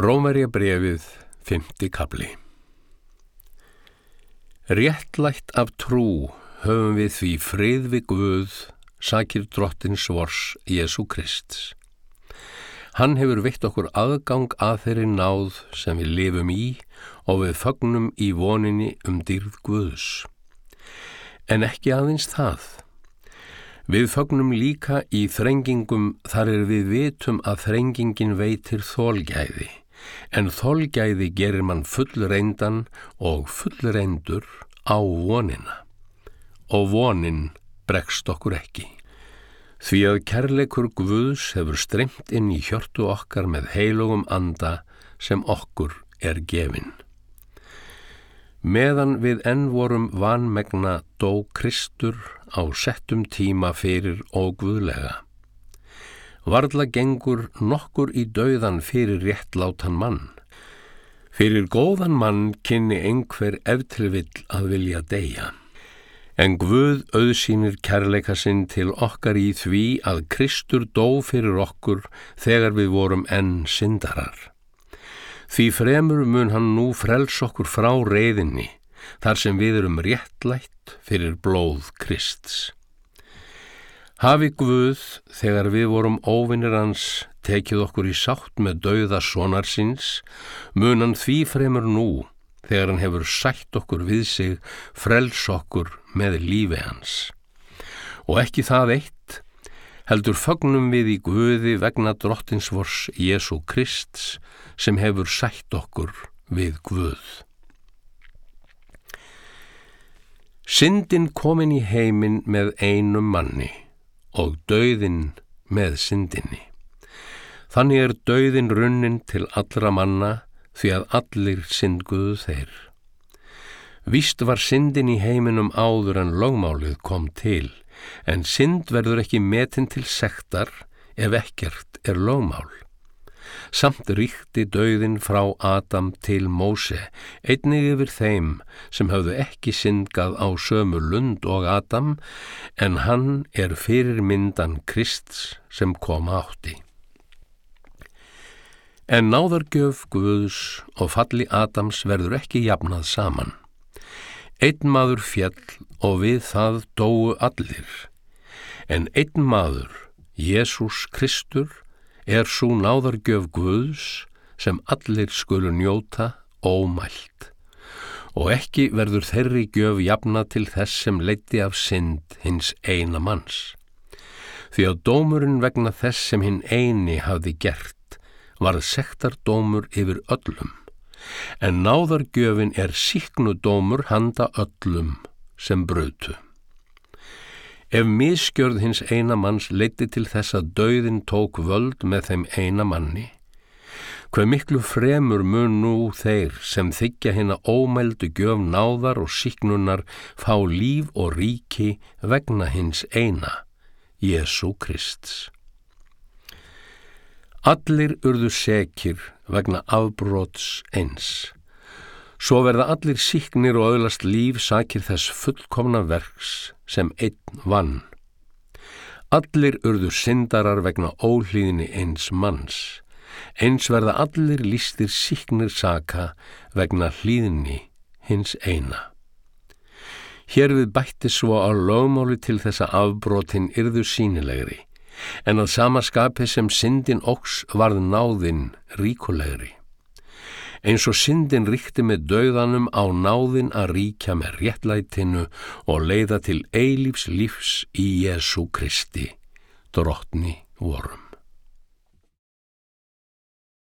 Rómerja brefið, fymti kabli Réttlætt af trú höfum við því frið við Guð, sakir drottins vors Jésu Krist. Hann hefur veitt okkur aðgang að þeirri náð sem við lifum í og við fagnum í voninni um dýrð Guðs. En ekki aðeins það. Við fagnum líka í þrengingum þar er við vitum að þrengingin veitir þólgæði en þolgæði gerir mann fullreindan og fullreindur á vonina. Og vonin bregst okkur ekki. Því að kærleikur Guðs hefur streymt inn í hjörtu okkar með heilugum anda sem okkur er gefin. Meðan við enn vorum vanmegna dó Kristur á settum tíma fyrir og Guðlega. Varðla gengur nokkur í dauðan fyrir réttlátan mann. Fyrir góðan mann kynni einhver eftirvill að vilja deyja. En Guð auðsýnir kærleika sinn til okkar í því að Kristur dó fyrir okkur þegar við vorum enn syndarar. Því fremur mun hann nú frels okkur frá reyðinni, þar sem við erum réttlætt fyrir blóð Krists. Hafi Guð, þegar við vorum óvinnir hans, tekið okkur í sátt með dauða sonar síns, munan því fremur nú, þegar hann hefur sætt okkur við sig, frels okkur með lífi hans. Og ekki það eitt, heldur fagnum við í Guði vegna drottinsvors Jésu Krist sem hefur sætt okkur við Guð. Syndin komin í heiminn með einum manni og dauðin með syndinni. Þannig er dauðin runnin til allra manna því að allir syndguðu þeir. Vist var syndin í heiminum áður en lögmálið kom til, en synd verður ekki metin til sektar ef ekkert er lögmál. Samt ríkti dauðin frá Adam til Móse, einnig yfir þeim sem hafðu ekki syndgað á sömu lund og Adam, en hann er fyrir myndan Krists sem koma átti. En náðargjöf Guðs og falli Adams verður ekki jafnað saman. Einn maður fjall og við það dóu allir, en einn maður, Jésús Kristur, er svo náðargjöf Guðs sem allir skulu njóta ómælt og ekki verður þeirri gjöf jafna til þess sem leiti af synd hins eina manns. Því að dómurinn vegna þess sem hinn eini hafði gert varð sektardómur yfir öllum, en náðargjöfin er síknu dómur handa öllum sem brötu. Ef miskjörð hins eina manns leiti til þess að dauðin tók völd með þeim eina manni, hver miklu fremur mun nú þeir sem þykja hérna ómældu gjöf náðar og síknunar fá líf og ríki vegna hins eina, Jésu Krists. Allir urðu sekir vegna afbróts eins. Svo verða allir síknir og öðlast líf sakir þess fullkomna verks sem einn vann. Allir urðu syndarar vegna ólíðinni eins manns. Eins verða allir lístir síknir saka vegna hlýðinni hins eina. Hér við bætti svo á lögmáli til þessa afbrotin yrðu sínilegri, en að samaskapi sem syndin óks varð náðinn ríkulegri. Eins og syndin ríkti með dauðanum á náðin að ríkja með réttlætinu og leiða til eilífs lífs í Jésu Kristi, drottni vorum.